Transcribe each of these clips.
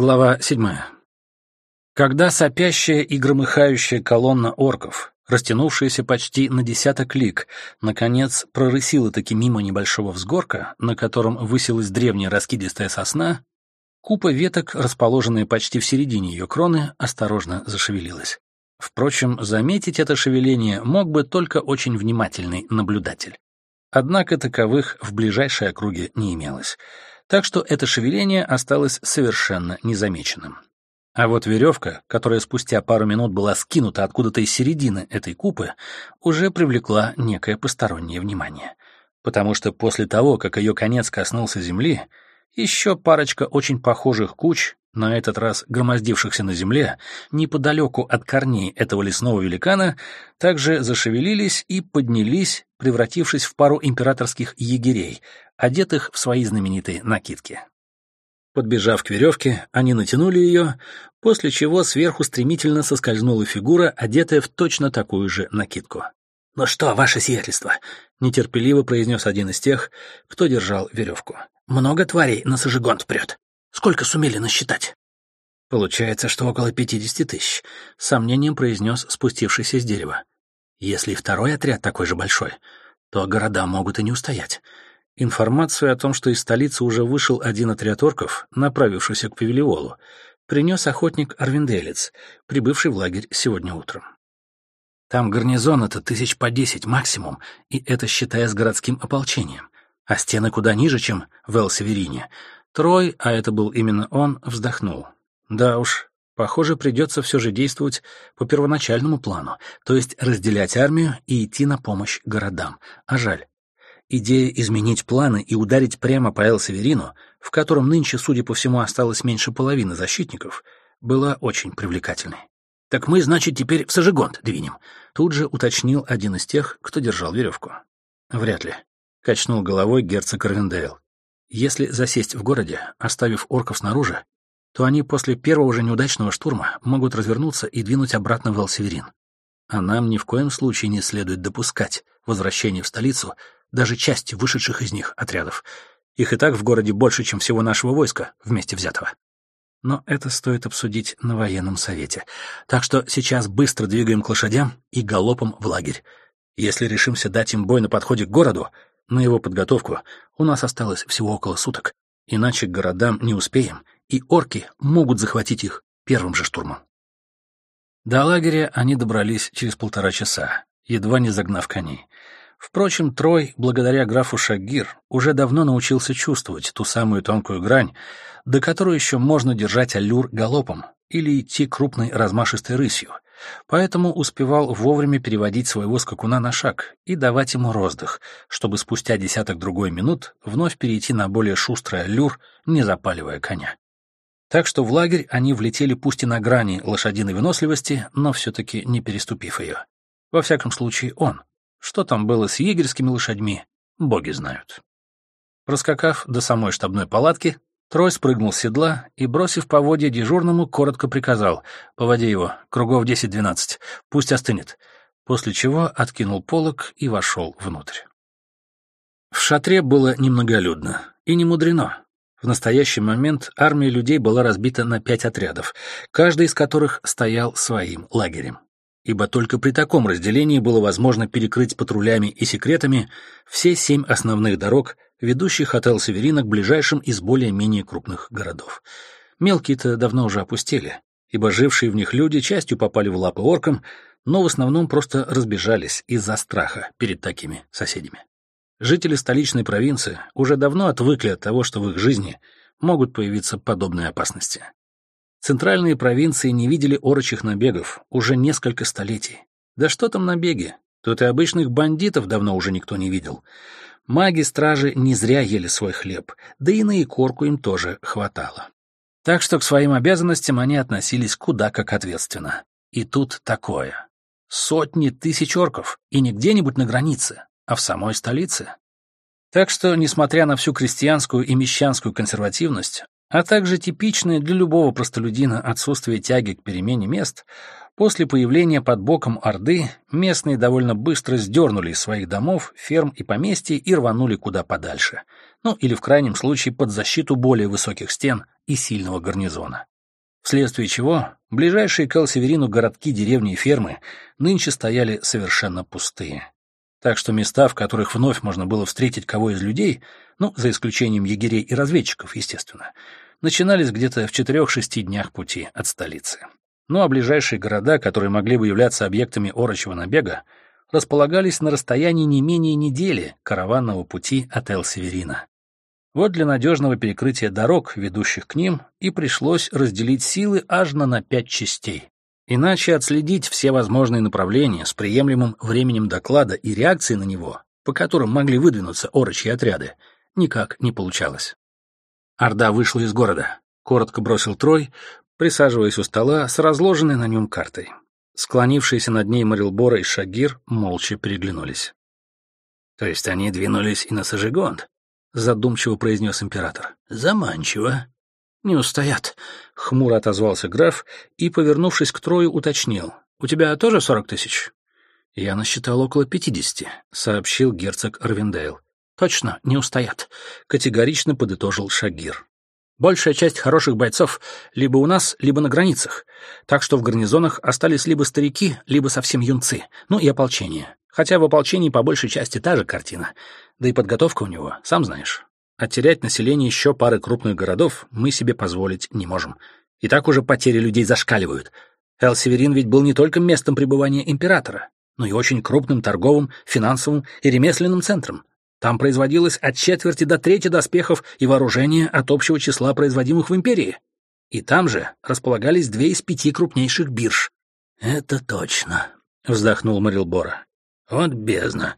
Глава седьмая. Когда сопящая и громыхающая колонна орков, растянувшаяся почти на десяток лик, наконец прорысила таки мимо небольшого взгорка, на котором высилась древняя раскидистая сосна, купа веток, расположенная почти в середине ее кроны, осторожно зашевелилась. Впрочем, заметить это шевеление мог бы только очень внимательный наблюдатель. Однако таковых в ближайшей округе не имелось — так что это шевеление осталось совершенно незамеченным. А вот веревка, которая спустя пару минут была скинута откуда-то из середины этой купы, уже привлекла некое постороннее внимание. Потому что после того, как ее конец коснулся земли, еще парочка очень похожих куч, на этот раз громоздившихся на земле, неподалеку от корней этого лесного великана, также зашевелились и поднялись, превратившись в пару императорских егерей, одетых в свои знаменитые накидки. Подбежав к веревке, они натянули ее, после чего сверху стремительно соскользнула фигура, одетая в точно такую же накидку. «Ну что, ваше сиятельство?» — нетерпеливо произнес один из тех, кто держал веревку. «Много тварей на сожигонт прет. Сколько сумели насчитать?» «Получается, что около пятидесяти тысяч», — сомнением произнес спустившийся с дерева. «Если второй отряд такой же большой, то города могут и не устоять. Информацию о том, что из столицы уже вышел один отряд орков, направившийся к Павелиолу, принес охотник Арвинделец, прибывший в лагерь сегодня утром. Там гарнизон это тысяч по десять максимум, и это считая с городским ополчением. А стены куда ниже, чем в Эл-Северине. Трой, а это был именно он, вздохнул. Да уж, похоже, придется все же действовать по первоначальному плану, то есть разделять армию и идти на помощь городам. А жаль, Идея изменить планы и ударить прямо по Эл-Северину, в котором нынче, судя по всему, осталось меньше половины защитников, была очень привлекательной. «Так мы, значит, теперь в Сажигонт двинем», — тут же уточнил один из тех, кто держал веревку. «Вряд ли», — качнул головой герцог Равендейл. «Если засесть в городе, оставив орков снаружи, то они после первого же неудачного штурма могут развернуться и двинуть обратно в Эл-Северин. А нам ни в коем случае не следует допускать возвращение в столицу даже части вышедших из них отрядов. Их и так в городе больше, чем всего нашего войска, вместе взятого. Но это стоит обсудить на военном совете. Так что сейчас быстро двигаем к лошадям и галопом в лагерь. Если решимся дать им бой на подходе к городу, на его подготовку у нас осталось всего около суток. Иначе к городам не успеем, и орки могут захватить их первым же штурмом. До лагеря они добрались через полтора часа, едва не загнав коней. Впрочем, Трой, благодаря графу Шагир, уже давно научился чувствовать ту самую тонкую грань, до которой еще можно держать аллюр галопом или идти крупной размашистой рысью, поэтому успевал вовремя переводить своего скакуна на шаг и давать ему роздых, чтобы спустя десяток-другой минут вновь перейти на более шустрый аллюр, не запаливая коня. Так что в лагерь они влетели пусть и на грани лошадиной выносливости, но все-таки не переступив ее. Во всяком случае, он — что там было с егерскими лошадьми, боги знают. Проскакав до самой штабной палатки, Трой спрыгнул с седла и, бросив поводья дежурному, коротко приказал «Поводи его, кругов 10-12, пусть остынет», после чего откинул полог и вошел внутрь. В шатре было немноголюдно, и не мудрено. В настоящий момент армия людей была разбита на пять отрядов, каждый из которых стоял своим лагерем ибо только при таком разделении было возможно перекрыть патрулями и секретами все семь основных дорог, ведущих от Эл-Северина к ближайшим из более-менее крупных городов. Мелкие-то давно уже опустели, ибо жившие в них люди частью попали в лапы оркам, но в основном просто разбежались из-за страха перед такими соседями. Жители столичной провинции уже давно отвыкли от того, что в их жизни могут появиться подобные опасности. Центральные провинции не видели орочих набегов уже несколько столетий. Да что там набеги? Тут и обычных бандитов давно уже никто не видел. Маги-стражи не зря ели свой хлеб, да и на икорку им тоже хватало. Так что к своим обязанностям они относились куда как ответственно. И тут такое. Сотни тысяч орков, и не где-нибудь на границе, а в самой столице. Так что, несмотря на всю крестьянскую и мещанскую консервативность, а также типичное для любого простолюдина отсутствие тяги к перемене мест, после появления под боком Орды местные довольно быстро сдернули из своих домов, ферм и поместьй и рванули куда подальше, ну или в крайнем случае под защиту более высоких стен и сильного гарнизона. вследствие чего ближайшие к Элсеверину городки, деревни и фермы нынче стояли совершенно пустые. Так что места, в которых вновь можно было встретить кого из людей, ну, за исключением егерей и разведчиков, естественно, начинались где-то в четырех-шести днях пути от столицы. Ну а ближайшие города, которые могли бы являться объектами орочего набега, располагались на расстоянии не менее недели караванного пути от Эл-Северина. Вот для надежного перекрытия дорог, ведущих к ним, и пришлось разделить силы аж на, пять частей. Иначе отследить все возможные направления с приемлемым временем доклада и реакции на него, по которым могли выдвинуться орочьи отряды, никак не получалось. Орда вышла из города. Коротко бросил Трой, присаживаясь у стола с разложенной на нем картой. Склонившиеся над ней Марилбора и Шагир молча переглянулись. «То есть они двинулись и на Сажигонд?» — задумчиво произнес император. «Заманчиво». «Не устоят», — хмуро отозвался граф и, повернувшись к Трою, уточнил. «У тебя тоже сорок тысяч?» «Я насчитал около пятидесяти», — сообщил герцог Арвиндейл. «Точно, не устоят», — категорично подытожил Шагир. Большая часть хороших бойцов либо у нас, либо на границах, так что в гарнизонах остались либо старики, либо совсем юнцы, ну и ополчение. Хотя в ополчении по большей части та же картина, да и подготовка у него, сам знаешь. А терять население еще пары крупных городов мы себе позволить не можем. И так уже потери людей зашкаливают. Эл-Северин ведь был не только местом пребывания императора, но и очень крупным торговым, финансовым и ремесленным центром. Там производилось от четверти до трети доспехов и вооружения от общего числа производимых в империи. И там же располагались две из пяти крупнейших бирж. «Это точно», — вздохнул Марилбора. «Вот бездна.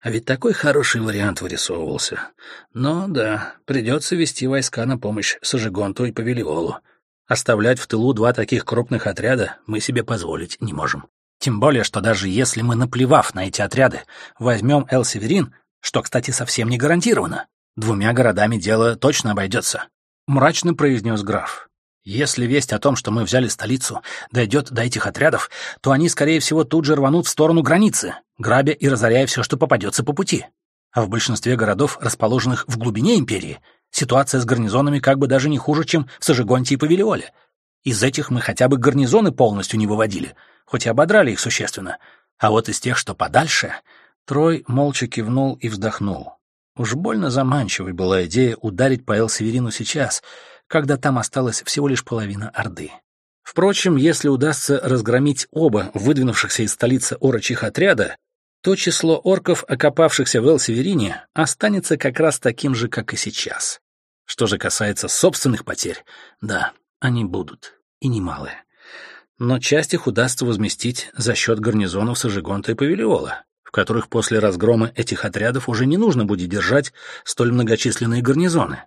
А ведь такой хороший вариант вырисовывался. Но да, придется вести войска на помощь Сажигонту и Павелиолу. Оставлять в тылу два таких крупных отряда мы себе позволить не можем. Тем более, что даже если мы, наплевав на эти отряды, возьмем Эл-Северин, что, кстати, совсем не гарантировано. Двумя городами дело точно обойдется. Мрачно произнес граф. Если весть о том, что мы взяли столицу, дойдет до этих отрядов, то они, скорее всего, тут же рванут в сторону границы, грабя и разоряя все, что попадется по пути. А в большинстве городов, расположенных в глубине империи, ситуация с гарнизонами как бы даже не хуже, чем в Сажигонте и Павелиоле. Из этих мы хотя бы гарнизоны полностью не выводили, хоть и ободрали их существенно. А вот из тех, что подальше, Трой молча кивнул и вздохнул. Уж больно заманчивой была идея ударить по Эл-Северину сейчас, когда там осталась всего лишь половина Орды. Впрочем, если удастся разгромить оба выдвинувшихся из столицы орочих отряда, то число орков, окопавшихся в Эл-Северине, останется как раз таким же, как и сейчас. Что же касается собственных потерь, да, они будут, и немалые. Но часть их удастся возместить за счет гарнизонов Сажигонта и Павелиола которых после разгрома этих отрядов уже не нужно будет держать столь многочисленные гарнизоны.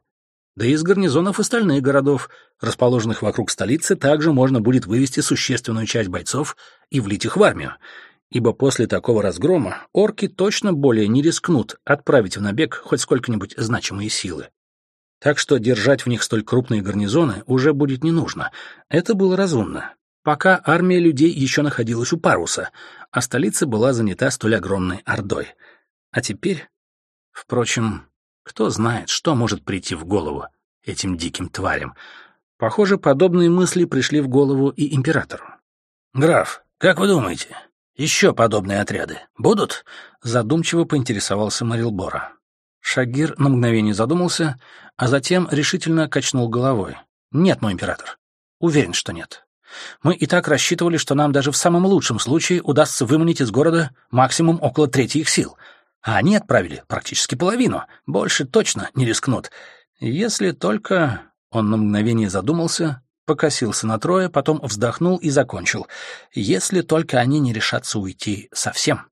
Да и из гарнизонов остальных городов, расположенных вокруг столицы, также можно будет вывести существенную часть бойцов и влить их в армию, ибо после такого разгрома орки точно более не рискнут отправить в набег хоть сколько-нибудь значимые силы. Так что держать в них столь крупные гарнизоны уже будет не нужно. Это было разумно пока армия людей еще находилась у паруса, а столица была занята столь огромной ордой. А теперь... Впрочем, кто знает, что может прийти в голову этим диким тварям. Похоже, подобные мысли пришли в голову и императору. «Граф, как вы думаете, еще подобные отряды будут?» Задумчиво поинтересовался Марилбора. Шагир на мгновение задумался, а затем решительно качнул головой. «Нет, мой император. Уверен, что нет. Мы и так рассчитывали, что нам даже в самом лучшем случае удастся выманить из города максимум около трети их сил. А они отправили практически половину. Больше точно не рискнут. Если только... Он на мгновение задумался, покосился на трое, потом вздохнул и закончил. Если только они не решатся уйти совсем.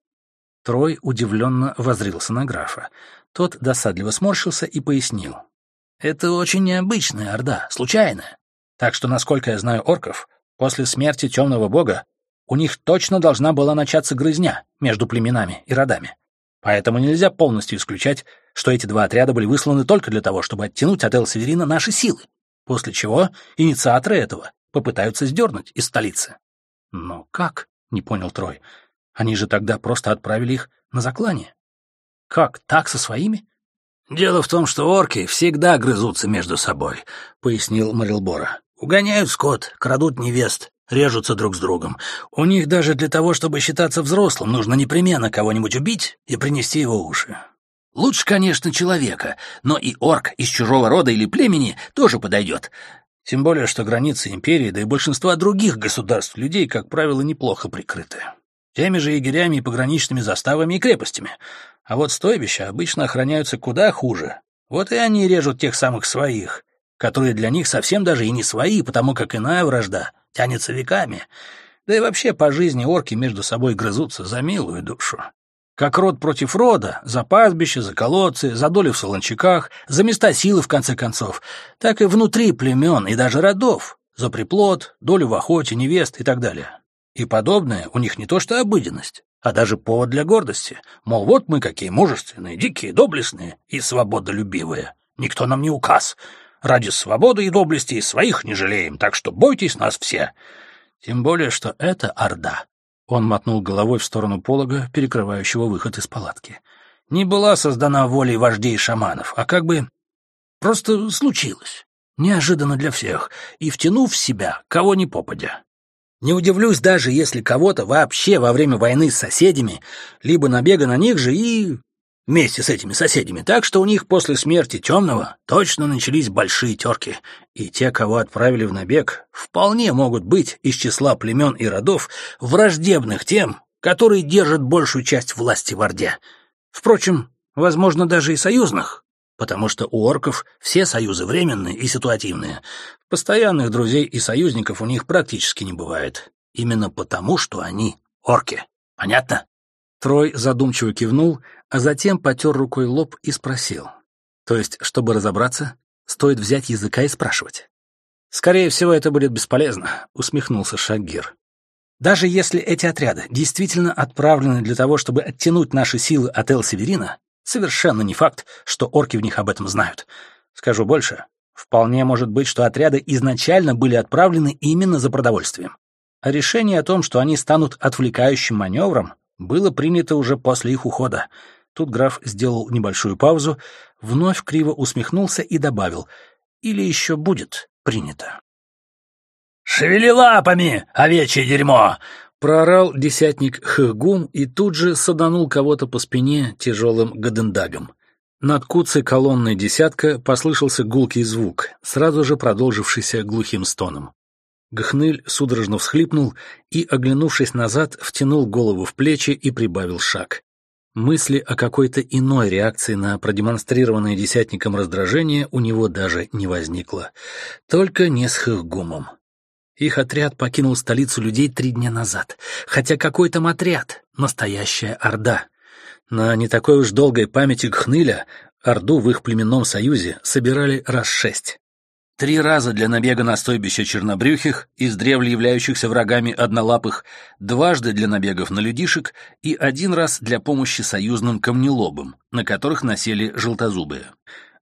Трой удивленно возрился на графа. Тот досадливо сморщился и пояснил. «Это очень необычная орда, случайная. Так что, насколько я знаю орков, После смерти темного бога у них точно должна была начаться грызня между племенами и родами. Поэтому нельзя полностью исключать, что эти два отряда были высланы только для того, чтобы оттянуть от Эл-Северина наши силы, после чего инициаторы этого попытаются сдернуть из столицы. «Но как?» — не понял Трой. «Они же тогда просто отправили их на заклание». «Как, так со своими?» «Дело в том, что орки всегда грызутся между собой», — пояснил Марилбора. Угоняют скот, крадут невест, режутся друг с другом. У них даже для того, чтобы считаться взрослым, нужно непременно кого-нибудь убить и принести его уши. Лучше, конечно, человека, но и орк из чужого рода или племени тоже подойдет. Тем более, что границы империи, да и большинства других государств людей, как правило, неплохо прикрыты. Теми же егерями и пограничными заставами и крепостями. А вот стойбища обычно охраняются куда хуже. Вот и они режут тех самых своих, которые для них совсем даже и не свои, потому как иная вражда тянется веками. Да и вообще по жизни орки между собой грызутся за милую душу. Как род против рода, за пастбище, за колодцы, за доли в солончаках, за места силы, в конце концов, так и внутри племен и даже родов, за приплод, долю в охоте, невест и так далее. И подобное у них не то что обыденность, а даже повод для гордости. Мол, вот мы какие мужественные, дикие, доблестные и свободолюбивые. Никто нам не указ. Ради свободы и доблести своих не жалеем, так что бойтесь нас все. Тем более, что это Орда. Он мотнул головой в сторону полога, перекрывающего выход из палатки. Не была создана волей вождей шаманов, а как бы просто случилось. Неожиданно для всех, и втянув в себя кого ни попадя. Не удивлюсь даже, если кого-то вообще во время войны с соседями, либо набега на них же и вместе с этими соседями, так что у них после смерти Темного точно начались большие терки, и те, кого отправили в набег, вполне могут быть из числа племен и родов, враждебных тем, которые держат большую часть власти в Орде. Впрочем, возможно, даже и союзных, потому что у орков все союзы временные и ситуативные. Постоянных друзей и союзников у них практически не бывает. Именно потому, что они орки. Понятно? Трой задумчиво кивнул, а затем потер рукой лоб и спросил. То есть, чтобы разобраться, стоит взять языка и спрашивать. «Скорее всего, это будет бесполезно», — усмехнулся Шагир. «Даже если эти отряды действительно отправлены для того, чтобы оттянуть наши силы от Эл-Северина, совершенно не факт, что орки в них об этом знают. Скажу больше, вполне может быть, что отряды изначально были отправлены именно за продовольствием. А решение о том, что они станут отвлекающим маневром, было принято уже после их ухода. Тут граф сделал небольшую паузу, вновь криво усмехнулся и добавил «или еще будет принято». «Шевели лапами, овечье дерьмо!» Проорал десятник Хэгум и тут же саданул кого-то по спине тяжелым гадендагом. Над куцей колонной десятка послышался гулкий звук, сразу же продолжившийся глухим стоном. Гхныль судорожно всхлипнул и, оглянувшись назад, втянул голову в плечи и прибавил шаг. Мысли о какой-то иной реакции на продемонстрированное десятником раздражение у него даже не возникло. Только не с Хыхгумом. Их отряд покинул столицу людей три дня назад. Хотя какой там отряд? Настоящая Орда. На не такой уж долгой памяти Гхныля Орду в их племенном союзе собирали раз шесть. Три раза для набега на стойбище чернобрюхих, издревле являющихся врагами однолапых, дважды для набегов на людишек и один раз для помощи союзным камнелобам, на которых насели желтозубые.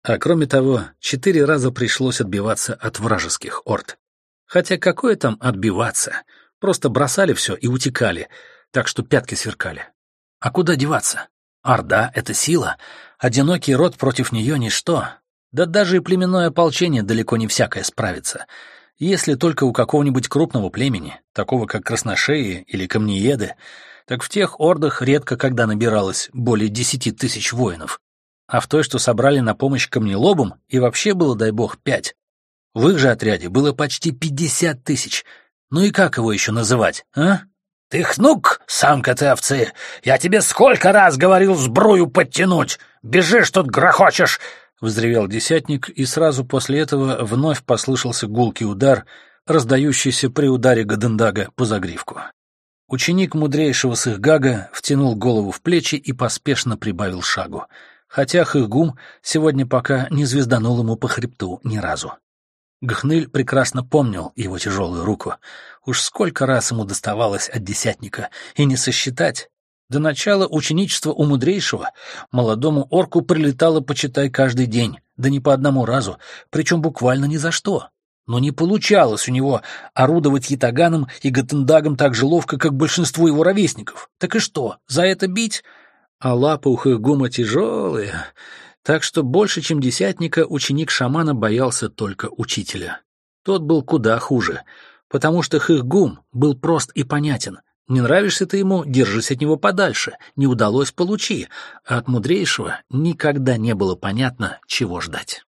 А кроме того, четыре раза пришлось отбиваться от вражеских орд. Хотя какое там отбиваться? Просто бросали все и утекали, так что пятки сверкали. А куда деваться? Орда — это сила, одинокий род против нее — ничто, да даже и племенное ополчение далеко не всякое справится. Если только у какого-нибудь крупного племени, такого как красношеи или камнееды, так в тех ордах редко когда набиралось более десяти тысяч воинов. А в той, что собрали на помощь камнелобам, и вообще было, дай бог, пять. В их же отряде было почти пятьдесят тысяч. Ну и как его еще называть, а? «Ты хнук, самка ты овцы! Я тебе сколько раз говорил сбрую подтянуть! Бежишь тут, грохочешь! Взревел десятник, и сразу после этого вновь послышался гулкий удар, раздающийся при ударе Гадендага по загривку. Ученик мудрейшего Сыхгага втянул голову в плечи и поспешно прибавил шагу, хотя Хыгум сегодня пока не звезданул ему по хребту ни разу. Гхныль прекрасно помнил его тяжелую руку. Уж сколько раз ему доставалось от десятника, и не сосчитать, до начала ученичества у мудрейшего молодому орку прилетало, почитай, каждый день, да не по одному разу, причем буквально ни за что. Но не получалось у него орудовать ятаганом и гатендагом так же ловко, как большинство его ровесников. Так и что, за это бить? А лапы у Хэгума тяжелые, так что больше, чем десятника, ученик шамана боялся только учителя. Тот был куда хуже, потому что Хыхгум был прост и понятен. Не нравишься ты ему, держись от него подальше, не удалось — получи, а от мудрейшего никогда не было понятно, чего ждать.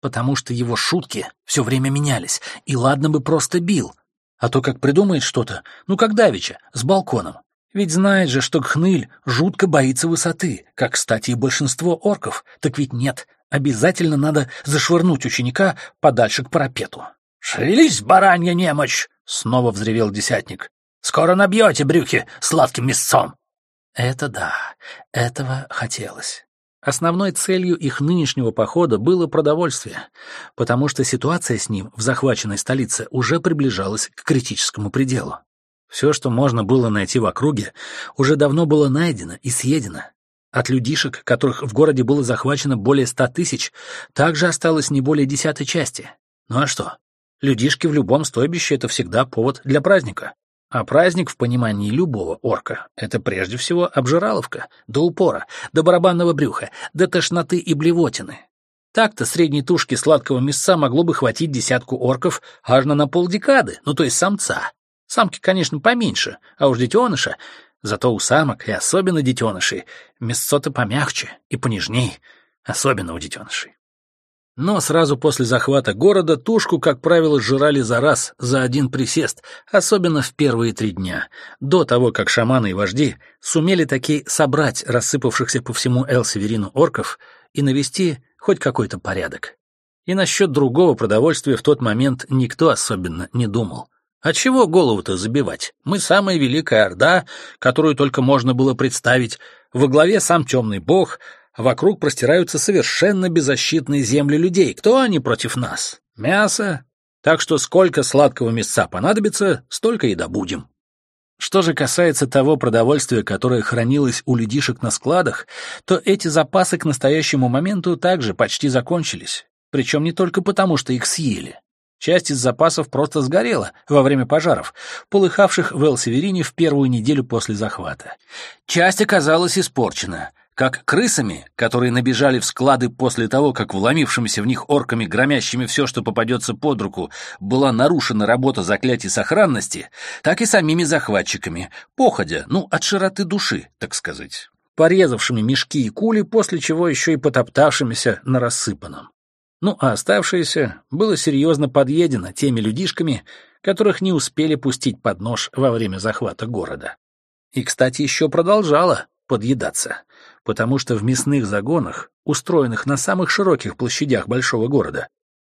Потому что его шутки все время менялись, и ладно бы просто бил, а то как придумает что-то, ну как Давича, с балконом. Ведь знает же, что Гхныль жутко боится высоты, как, кстати, и большинство орков. Так ведь нет, обязательно надо зашвырнуть ученика подальше к парапету. «Шевелись, баранья немощь!» — снова взревел десятник. «Скоро набьете брюхи сладким мясцом!» Это да, этого хотелось. Основной целью их нынешнего похода было продовольствие, потому что ситуация с ним в захваченной столице уже приближалась к критическому пределу. Все, что можно было найти в округе, уже давно было найдено и съедено. От людишек, которых в городе было захвачено более ста тысяч, также осталось не более десятой части. Ну а что? Людишки в любом стойбище — это всегда повод для праздника. А праздник в понимании любого орка — это прежде всего обжираловка, до упора, до барабанного брюха, до тошноты и блевотины. Так-то средней тушки сладкого мясца могло бы хватить десятку орков аж на полдекады, ну то есть самца. Самки, конечно, поменьше, а уж детеныша. Зато у самок, и особенно детенышей, мясцо-то помягче и понежней, особенно у детенышей. Но сразу после захвата города тушку, как правило, жрали за раз, за один присест, особенно в первые три дня, до того, как шаманы и вожди сумели таки собрать рассыпавшихся по всему Эл-Северину орков и навести хоть какой-то порядок. И насчет другого продовольствия в тот момент никто особенно не думал. А чего голову-то забивать? Мы самая великая орда, которую только можно было представить. Во главе сам темный бог, вокруг простираются совершенно беззащитные земли людей. Кто они против нас? Мясо. Так что сколько сладкого мясца понадобится, столько и добудем. Что же касается того продовольствия, которое хранилось у людишек на складах, то эти запасы к настоящему моменту также почти закончились. Причем не только потому, что их съели. Часть из запасов просто сгорела во время пожаров, полыхавших в Эл-Северине в первую неделю после захвата. Часть оказалась испорчена, как крысами, которые набежали в склады после того, как вломившимися в них орками, громящими все, что попадется под руку, была нарушена работа заклятий сохранности, так и самими захватчиками, походя, ну, от широты души, так сказать, порезавшими мешки и кули, после чего еще и потоптавшимися на рассыпанном. Ну, а оставшееся было серьезно подъедено теми людишками, которых не успели пустить под нож во время захвата города. И, кстати, еще продолжало подъедаться, потому что в мясных загонах, устроенных на самых широких площадях большого города,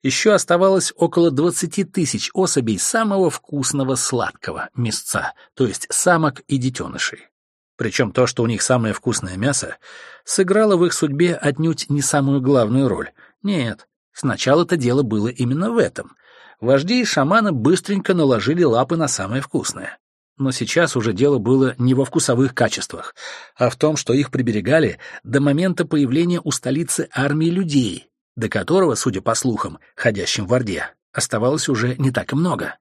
еще оставалось около 20 тысяч особей самого вкусного сладкого мясца, то есть самок и детенышей. Причем то, что у них самое вкусное мясо, сыграло в их судьбе отнюдь не самую главную роль. Нет, Сначала-то дело было именно в этом. Вожди и шаманы быстренько наложили лапы на самое вкусное. Но сейчас уже дело было не во вкусовых качествах, а в том, что их приберегали до момента появления у столицы армии людей, до которого, судя по слухам, ходящим в Орде, оставалось уже не так и много.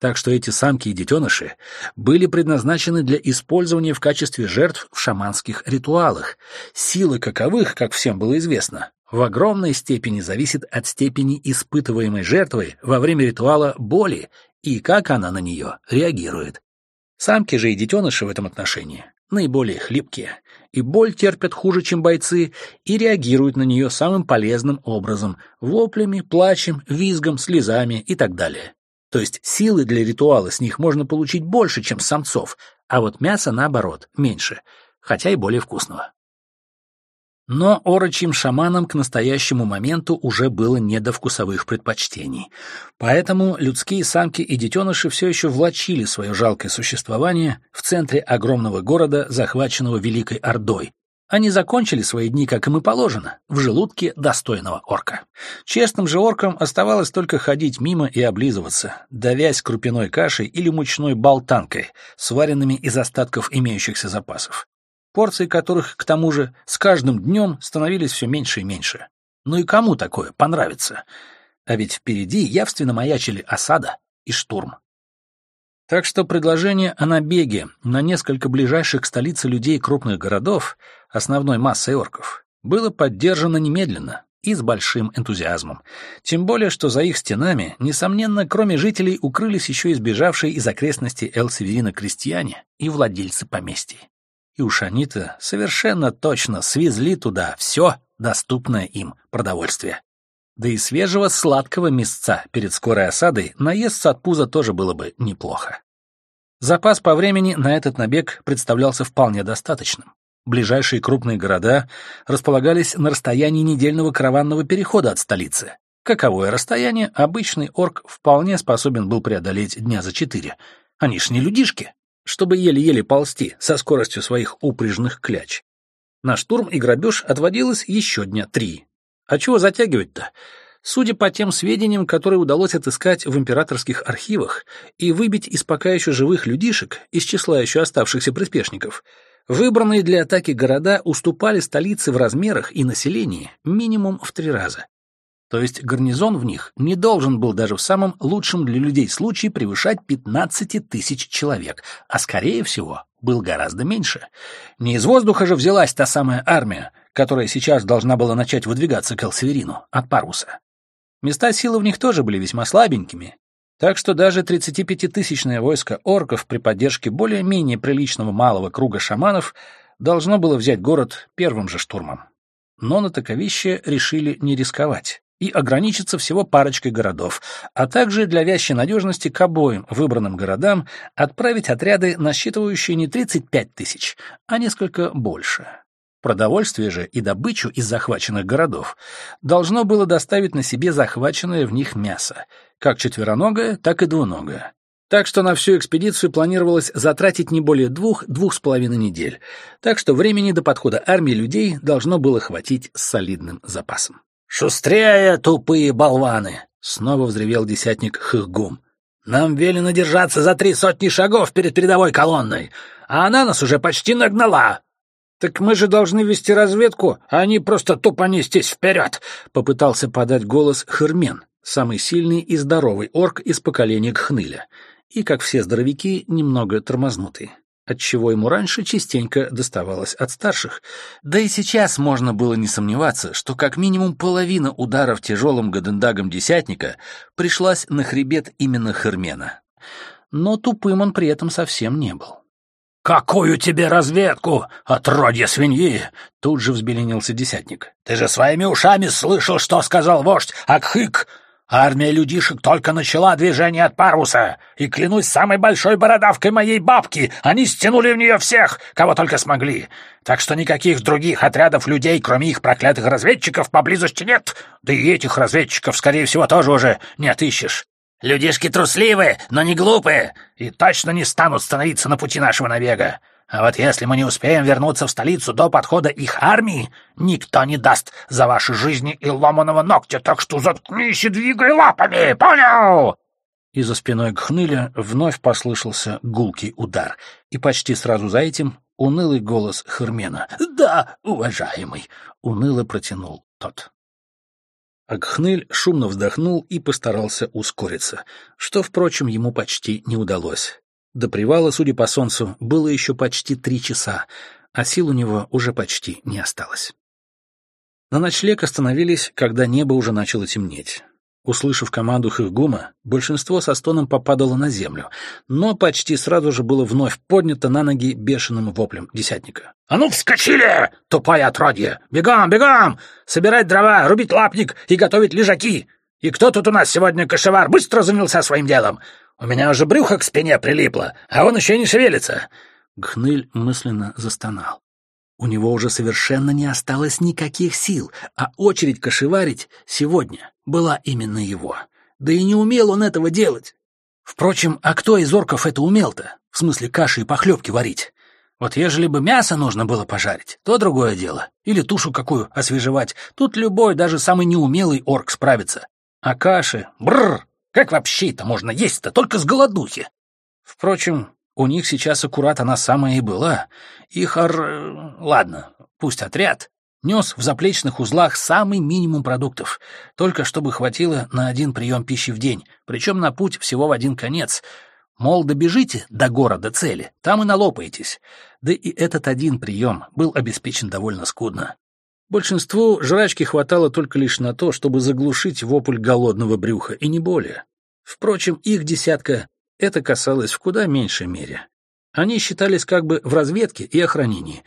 Так что эти самки и детеныши были предназначены для использования в качестве жертв в шаманских ритуалах, силы каковых, как всем было известно, в огромной степени зависит от степени испытываемой жертвой во время ритуала боли и как она на нее реагирует. Самки же и детеныши в этом отношении наиболее хлипкие, и боль терпят хуже, чем бойцы, и реагируют на нее самым полезным образом — воплями, плачем, визгом, слезами и так далее. То есть силы для ритуала с них можно получить больше, чем с самцов, а вот мяса, наоборот, меньше, хотя и более вкусного. Но орочим шаманам к настоящему моменту уже было не до вкусовых предпочтений. Поэтому людские самки и детеныши все еще влачили свое жалкое существование в центре огромного города, захваченного Великой Ордой. Они закончили свои дни, как им и положено, в желудке достойного орка. Честным же оркам оставалось только ходить мимо и облизываться, давясь крупяной кашей или мучной болтанкой, сваренными из остатков имеющихся запасов порции которых, к тому же, с каждым днем становились все меньше и меньше. Ну и кому такое понравится? А ведь впереди явственно маячили осада и штурм. Так что предложение о набеге на несколько ближайших к столице людей крупных городов, основной массой орков, было поддержано немедленно, и с большим энтузиазмом. Тем более, что за их стенами, несомненно, кроме жителей, укрылись еще избежавшие из окрестностей Эл-Северина крестьяне и владельцы поместий. И уж они-то совершенно точно свезли туда все доступное им продовольствие. Да и свежего сладкого мясца перед скорой осадой наесться от пуза тоже было бы неплохо. Запас по времени на этот набег представлялся вполне достаточным. Ближайшие крупные города располагались на расстоянии недельного караванного перехода от столицы. Каковое расстояние обычный орк вполне способен был преодолеть дня за четыре. Они ж не людишки, чтобы еле-еле ползти со скоростью своих упряжных кляч. На штурм и грабеж отводилось еще дня три. А чего затягивать-то? Судя по тем сведениям, которые удалось отыскать в императорских архивах и выбить из пока еще живых людишек, из числа еще оставшихся приспешников, выбранные для атаки города уступали столице в размерах и населении минимум в три раза. То есть гарнизон в них не должен был даже в самом лучшем для людей случае превышать 15 тысяч человек, а скорее всего был гораздо меньше. Не из воздуха же взялась та самая армия, которая сейчас должна была начать выдвигаться к Элсеверину от Паруса. Места силы в них тоже были весьма слабенькими, так что даже 35-тысячное войско орков при поддержке более-менее приличного малого круга шаманов должно было взять город первым же штурмом. Но на таковище решили не рисковать и ограничиться всего парочкой городов, а также для вящей надежности к обоим выбранным городам отправить отряды, насчитывающие не 35 тысяч, а несколько больше. Продовольствие же и добычу из захваченных городов должно было доставить на себе захваченное в них мясо, как четвероногое, так и двуногое. Так что на всю экспедицию планировалось затратить не более двух-двух с половиной недель, так что времени до подхода армии людей должно было хватить с солидным запасом. «Шустрее, тупые болваны!» — снова взревел десятник Хыггум. «Нам велено держаться за три сотни шагов перед передовой колонной, а она нас уже почти нагнала!» «Так мы же должны вести разведку, а они просто тупо нестись вперед!» — попытался подать голос Хермен, самый сильный и здоровый орк из поколения Кхныля, и, как все здоровяки, немного тормознутый, отчего ему раньше частенько доставалось от старших. Да и сейчас можно было не сомневаться, что как минимум половина ударов тяжелым гадендагом десятника пришлась на хребет именно Хермена. Но тупым он при этом совсем не был. «Какую тебе разведку, отродье свиньи!» Тут же взбеленился десятник. «Ты же своими ушами слышал, что сказал вождь Акхык! Армия людишек только начала движение от паруса, и, клянусь самой большой бородавкой моей бабки, они стянули в нее всех, кого только смогли. Так что никаких других отрядов людей, кроме их проклятых разведчиков, поблизости нет, да и этих разведчиков, скорее всего, тоже уже не отыщешь. Людишки трусливые, но не глупые, и точно не станут становиться на пути нашего набега. А вот если мы не успеем вернуться в столицу до подхода их армии, никто не даст за ваши жизни и ломаного ногтя, так что заткнись и двигай лапами, понял?» И за спиной Гхныля вновь послышался гулкий удар, и почти сразу за этим унылый голос Хермена. «Да, уважаемый!» — уныло протянул тот. Акхнель шумно вздохнул и постарался ускориться, что, впрочем, ему почти не удалось. До привала, судя по солнцу, было еще почти три часа, а сил у него уже почти не осталось. На ночлег остановились, когда небо уже начало темнеть. Услышав команду Хыгума, большинство со стоном попадало на землю, но почти сразу же было вновь поднято на ноги бешеным воплем десятника. «А ну, вскочили, тупое отродье! Бегом, бегом! Собирать дрова, рубить лапник и готовить лежаки! И кто тут у нас сегодня кошевар быстро занялся своим делом? У меня уже брюхо к спине прилипло, а он еще не шевелится!» Гхныль мысленно застонал. У него уже совершенно не осталось никаких сил, а очередь кошеварить сегодня была именно его. Да и не умел он этого делать. Впрочем, а кто из орков это умел-то? В смысле каши и похлебки варить? Вот ежели бы мясо нужно было пожарить, то другое дело. Или тушу какую освежевать. Тут любой, даже самый неумелый орк справится. А каши... Бррр! Как вообще это можно есть-то? Только с голодухи. Впрочем, у них сейчас аккурат она самая и была. Их ор... Ладно, пусть отряд. Нес в заплечных узлах самый минимум продуктов, только чтобы хватило на один прием пищи в день, причем на путь всего в один конец. Мол, добежите до города цели, там и налопаетесь. Да и этот один прием был обеспечен довольно скудно. Большинству жрачки хватало только лишь на то, чтобы заглушить вопль голодного брюха, и не более. Впрочем, их десятка это касалось в куда меньшей мере. Они считались как бы в разведке и охранении,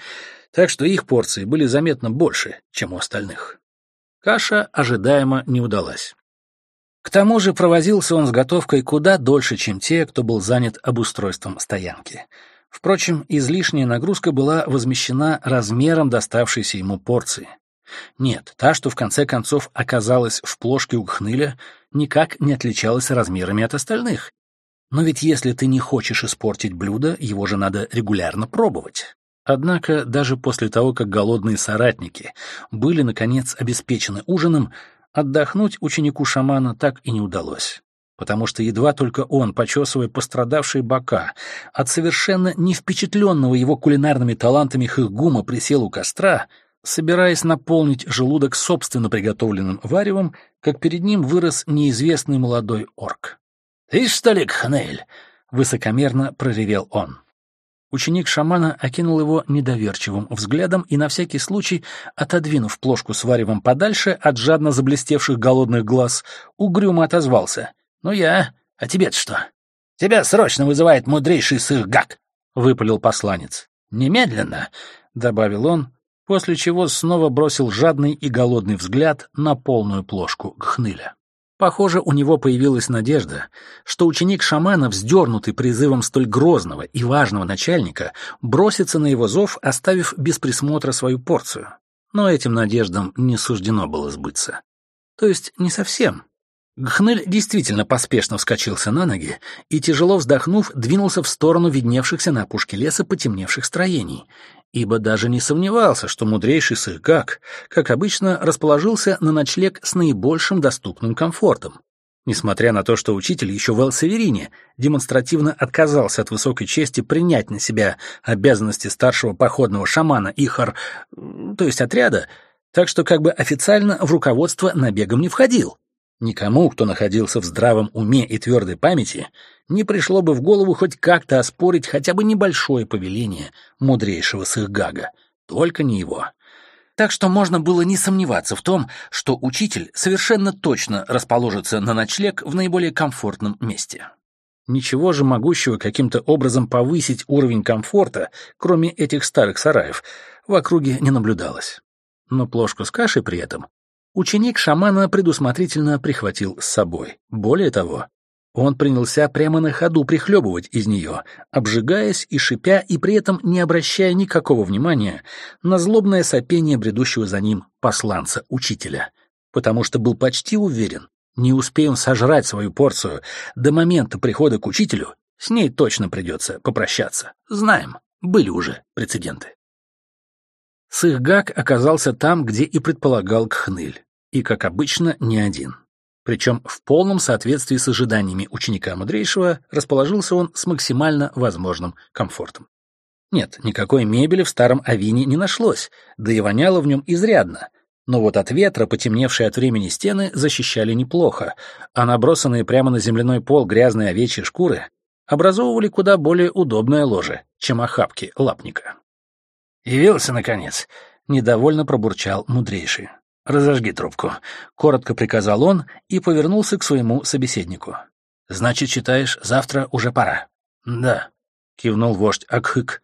так что их порции были заметно больше, чем у остальных. Каша ожидаемо не удалась. К тому же провозился он с готовкой куда дольше, чем те, кто был занят обустройством стоянки. Впрочем, излишняя нагрузка была возмещена размером доставшейся ему порции. Нет, та, что в конце концов оказалась в плошке у Гхныля, никак не отличалась размерами от остальных. Но ведь если ты не хочешь испортить блюдо, его же надо регулярно пробовать. Однако даже после того, как голодные соратники были, наконец, обеспечены ужином, отдохнуть ученику шамана так и не удалось. Потому что едва только он, почесывая пострадавшие бока, от совершенно не впечатленного его кулинарными талантами хыгума присел у костра, собираясь наполнить желудок собственно приготовленным варевом, как перед ним вырос неизвестный молодой орк. «Ты что ли, Кхнель?» — высокомерно проревел он. Ученик шамана окинул его недоверчивым взглядом и, на всякий случай, отодвинув плошку с варевом подальше от жадно заблестевших голодных глаз, угрюмо отозвался. «Ну я, а тебе-то что?» «Тебя срочно вызывает мудрейший сыр-гак!» — выпалил посланец. «Немедленно!» — добавил он, после чего снова бросил жадный и голодный взгляд на полную плошку гхныля. Похоже, у него появилась надежда, что ученик шамана, вздернутый призывом столь грозного и важного начальника, бросится на его зов, оставив без присмотра свою порцию. Но этим надеждам не суждено было сбыться. То есть не совсем. Гхнель действительно поспешно вскочился на ноги и, тяжело вздохнув, двинулся в сторону видневшихся на опушке леса потемневших строений, ибо даже не сомневался, что мудрейший Сыгак, как обычно, расположился на ночлег с наибольшим доступным комфортом. Несмотря на то, что учитель еще в Эл-Северине демонстративно отказался от высокой чести принять на себя обязанности старшего походного шамана Ихар, то есть отряда, так что как бы официально в руководство набегом не входил. Никому, кто находился в здравом уме и твердой памяти, не пришло бы в голову хоть как-то оспорить хотя бы небольшое повеление мудрейшего Сыхгага. Только не его. Так что можно было не сомневаться в том, что учитель совершенно точно расположится на ночлег в наиболее комфортном месте. Ничего же могущего каким-то образом повысить уровень комфорта, кроме этих старых сараев, в округе не наблюдалось. Но плошку с кашей при этом ученик шамана предусмотрительно прихватил с собой. Более того, он принялся прямо на ходу прихлебывать из нее, обжигаясь и шипя, и при этом не обращая никакого внимания на злобное сопение бредущего за ним посланца-учителя, потому что был почти уверен, не успеем сожрать свою порцию до момента прихода к учителю, с ней точно придется попрощаться. Знаем, были уже прецеденты. Сыхгак оказался там, где и предполагал Кхныль, и, как обычно, не один. Причем в полном соответствии с ожиданиями ученика мудрейшего расположился он с максимально возможным комфортом. Нет, никакой мебели в старом авине не нашлось, да и воняло в нем изрядно. Но вот от ветра, потемневшие от времени стены, защищали неплохо, а набросанные прямо на земляной пол грязные овечьи шкуры образовывали куда более удобное ложе, чем охапки лапника. «Явился, наконец!» — недовольно пробурчал мудрейший. «Разожги трубку», — коротко приказал он и повернулся к своему собеседнику. «Значит, считаешь, завтра уже пора?» «Да», — кивнул вождь Акхык.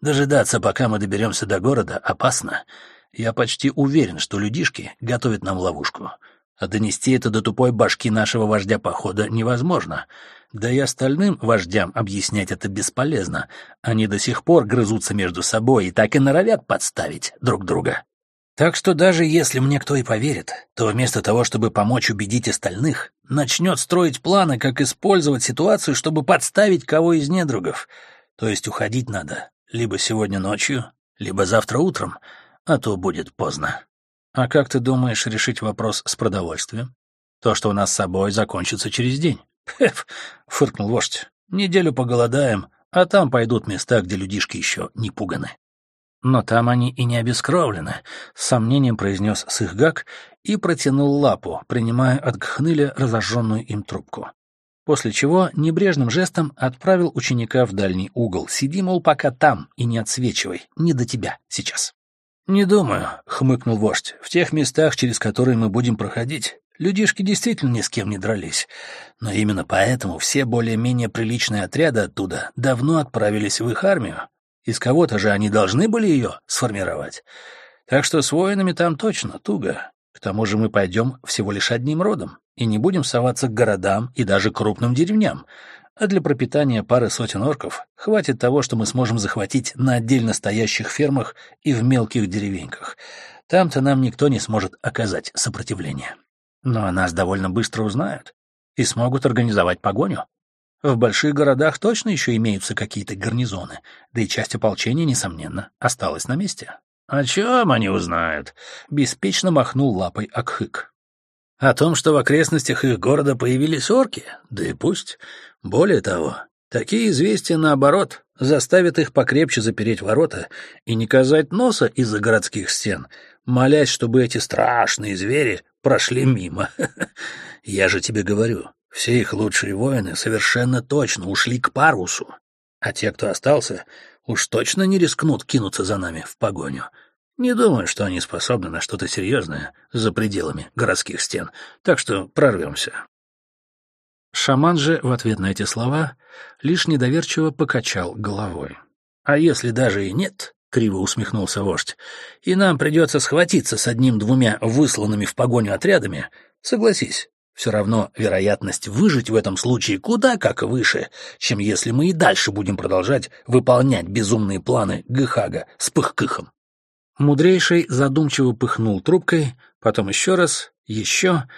«Дожидаться, пока мы доберемся до города, опасно. Я почти уверен, что людишки готовят нам ловушку. А донести это до тупой башки нашего вождя похода невозможно. Да и остальным вождям объяснять это бесполезно. Они до сих пор грызутся между собой и так и норовят подставить друг друга. Так что даже если мне кто и поверит, то вместо того, чтобы помочь убедить остальных, начнет строить планы, как использовать ситуацию, чтобы подставить кого из недругов. То есть уходить надо либо сегодня ночью, либо завтра утром, а то будет поздно. А как ты думаешь решить вопрос с продовольствием? То, что у нас с собой, закончится через день. Хеф, фыркнул вождь. Неделю поголодаем, а там пойдут места, где людишки еще не пуганы. Но там они и не обескровлены, — с сомнением произнес Сыхгак и протянул лапу, принимая от Гхныля разожженную им трубку. После чего небрежным жестом отправил ученика в дальний угол. Сиди, мол, пока там, и не отсвечивай, не до тебя сейчас. «Не думаю», — хмыкнул вождь. «В тех местах, через которые мы будем проходить, людишки действительно ни с кем не дрались. Но именно поэтому все более-менее приличные отряды оттуда давно отправились в их армию. Из кого-то же они должны были ее сформировать. Так что с воинами там точно туго. К тому же мы пойдем всего лишь одним родом и не будем соваться к городам и даже крупным деревням. А для пропитания пары сотен орков хватит того, что мы сможем захватить на отдельно стоящих фермах и в мелких деревеньках. Там-то нам никто не сможет оказать сопротивление. Но нас довольно быстро узнают и смогут организовать погоню. В больших городах точно еще имеются какие-то гарнизоны, да и часть ополчения, несомненно, осталась на месте. «О чем они узнают?» — беспечно махнул лапой Акхык. «О том, что в окрестностях их города появились орки? Да и пусть. Более того, такие известия, наоборот, заставят их покрепче запереть ворота и не казать носа из-за городских стен, молясь, чтобы эти страшные звери прошли мимо. Я же тебе говорю, все их лучшие воины совершенно точно ушли к парусу, а те, кто остался, уж точно не рискнут кинуться за нами в погоню. Не думаю, что они способны на что-то серьезное за пределами городских стен, так что прорвемся. Шаман же в ответ на эти слова лишь недоверчиво покачал головой. «А если даже и нет?» — криво усмехнулся вождь. «И нам придется схватиться с одним-двумя высланными в погоню отрядами. Согласись, все равно вероятность выжить в этом случае куда как выше, чем если мы и дальше будем продолжать выполнять безумные планы Гыхага с Пыхкыхом. Мудрейший задумчиво пыхнул трубкой, потом еще раз, еще,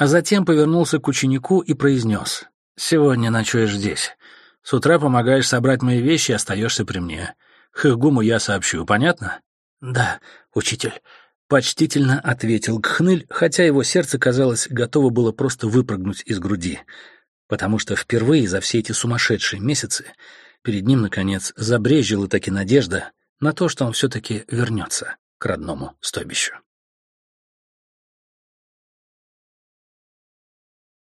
а затем повернулся к ученику и произнес. «Сегодня ночуешь здесь. С утра помогаешь собрать мои вещи и остаешься при мне. Хыгуму я сообщу, понятно?» «Да, учитель», Почтительно ответил Кхныль, хотя его сердце, казалось, готово было просто выпрыгнуть из груди, потому что впервые за все эти сумасшедшие месяцы перед ним, наконец, забрежила таки надежда на то, что он все-таки вернется к родному стойбищу.